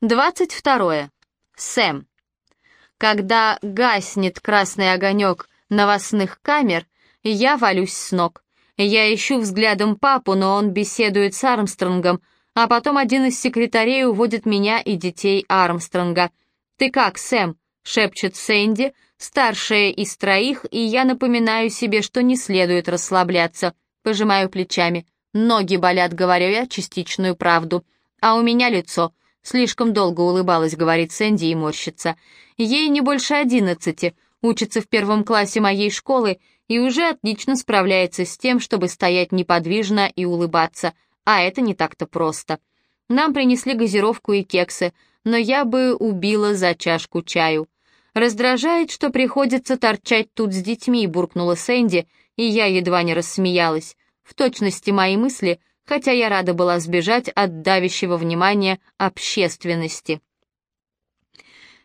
22. Сэм. Когда гаснет красный огонек новостных камер, я валюсь с ног. Я ищу взглядом папу, но он беседует с Армстронгом, а потом один из секретарей уводит меня и детей Армстронга. «Ты как, Сэм?» — шепчет Сэнди, старшая из троих, и я напоминаю себе, что не следует расслабляться. Пожимаю плечами. Ноги болят, говорю я частичную правду. А у меня лицо — Слишком долго улыбалась, говорит Сэнди и морщится. Ей не больше одиннадцати, учится в первом классе моей школы и уже отлично справляется с тем, чтобы стоять неподвижно и улыбаться, а это не так-то просто. Нам принесли газировку и кексы, но я бы убила за чашку чаю. Раздражает, что приходится торчать тут с детьми, буркнула Сэнди, и я едва не рассмеялась. В точности мои мысли хотя я рада была сбежать от давящего внимания общественности.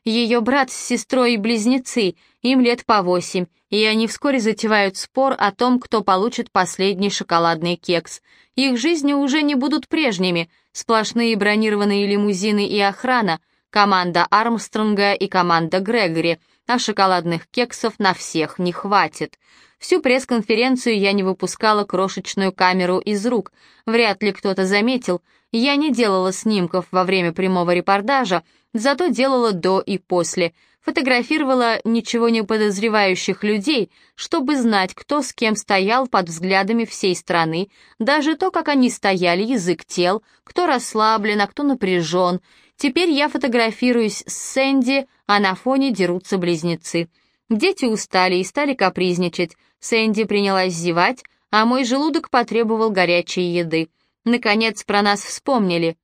Ее брат с сестрой и близнецы, им лет по восемь, и они вскоре затевают спор о том, кто получит последний шоколадный кекс. Их жизни уже не будут прежними, сплошные бронированные лимузины и охрана, команда Армстронга и команда Грегори, а шоколадных кексов на всех не хватит. Всю пресс-конференцию я не выпускала крошечную камеру из рук. Вряд ли кто-то заметил. Я не делала снимков во время прямого репортажа, зато делала до и после. Фотографировала ничего не подозревающих людей, чтобы знать, кто с кем стоял под взглядами всей страны, даже то, как они стояли, язык тел, кто расслаблен, а кто напряжен. Теперь я фотографируюсь с Сэнди, а на фоне дерутся близнецы. Дети устали и стали капризничать. Сэнди принялась зевать, а мой желудок потребовал горячей еды. Наконец про нас вспомнили.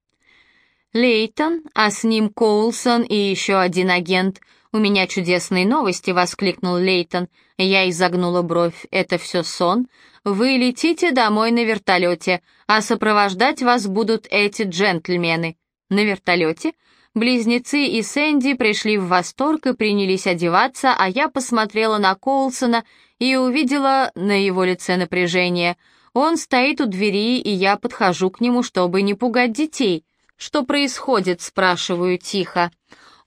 Лейтон, а с ним Коулсон и еще один агент. «У меня чудесные новости», — воскликнул Лейтон. Я изогнула бровь. «Это все сон? Вы летите домой на вертолете, а сопровождать вас будут эти джентльмены». «На вертолете?» Близнецы и Сэнди пришли в восторг и принялись одеваться, а я посмотрела на Коулсона и увидела на его лице напряжение. Он стоит у двери, и я подхожу к нему, чтобы не пугать детей. «Что происходит?» — спрашиваю тихо.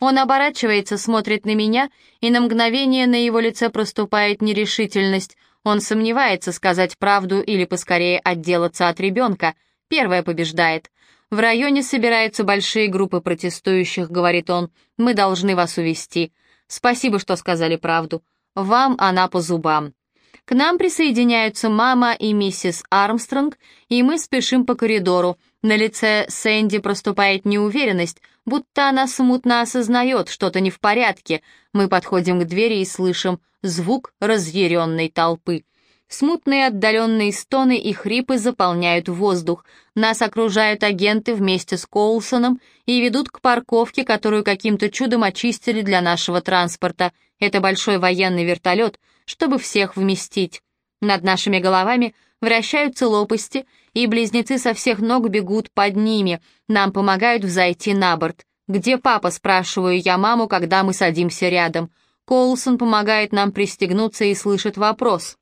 Он оборачивается, смотрит на меня, и на мгновение на его лице проступает нерешительность. Он сомневается, сказать правду или поскорее отделаться от ребенка. Первое побеждает. «В районе собираются большие группы протестующих», — говорит он. «Мы должны вас увести. Спасибо, что сказали правду. Вам она по зубам». К нам присоединяются мама и миссис Армстронг, и мы спешим по коридору. На лице Сэнди проступает неуверенность, будто она смутно осознает, что-то не в порядке. Мы подходим к двери и слышим звук разъяренной толпы. Смутные отдаленные стоны и хрипы заполняют воздух. Нас окружают агенты вместе с Коулсоном и ведут к парковке, которую каким-то чудом очистили для нашего транспорта. Это большой военный вертолет, чтобы всех вместить. Над нашими головами вращаются лопасти, и близнецы со всех ног бегут под ними. Нам помогают взойти на борт. «Где папа?» — спрашиваю я маму, когда мы садимся рядом. Коулсон помогает нам пристегнуться и слышит вопрос.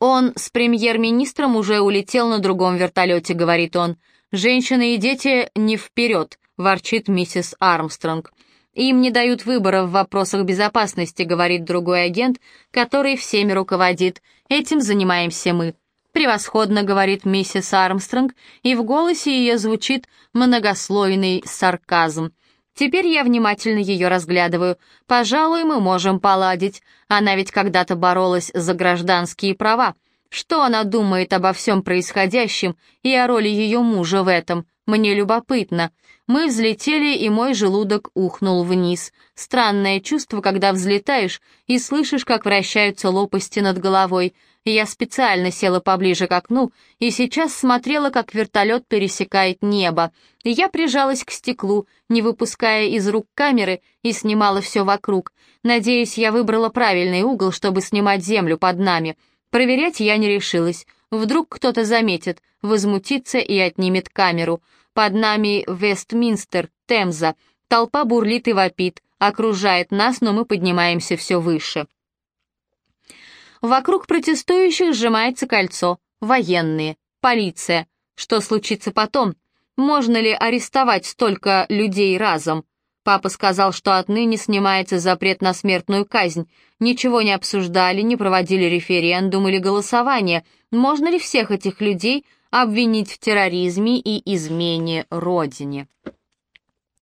«Он с премьер-министром уже улетел на другом вертолете», — говорит он. «Женщины и дети не вперед», — ворчит миссис Армстронг. «Им не дают выбора в вопросах безопасности», — говорит другой агент, который всеми руководит. «Этим занимаемся мы». «Превосходно», — говорит миссис Армстронг, и в голосе ее звучит многослойный сарказм. Теперь я внимательно ее разглядываю. Пожалуй, мы можем поладить. Она ведь когда-то боролась за гражданские права. Что она думает обо всем происходящем и о роли ее мужа в этом? Мне любопытно. Мы взлетели, и мой желудок ухнул вниз. Странное чувство, когда взлетаешь и слышишь, как вращаются лопасти над головой. Я специально села поближе к окну и сейчас смотрела, как вертолет пересекает небо. Я прижалась к стеклу, не выпуская из рук камеры, и снимала все вокруг. Надеюсь, я выбрала правильный угол, чтобы снимать землю под нами. Проверять я не решилась. Вдруг кто-то заметит, возмутится и отнимет камеру. Под нами Вестминстер, Темза. Толпа бурлит и вопит, окружает нас, но мы поднимаемся все выше. Вокруг протестующих сжимается кольцо. Военные, полиция. Что случится потом? Можно ли арестовать столько людей разом? Папа сказал, что отныне снимается запрет на смертную казнь. Ничего не обсуждали, не проводили референдум или голосование. Можно ли всех этих людей обвинить в терроризме и измене Родине?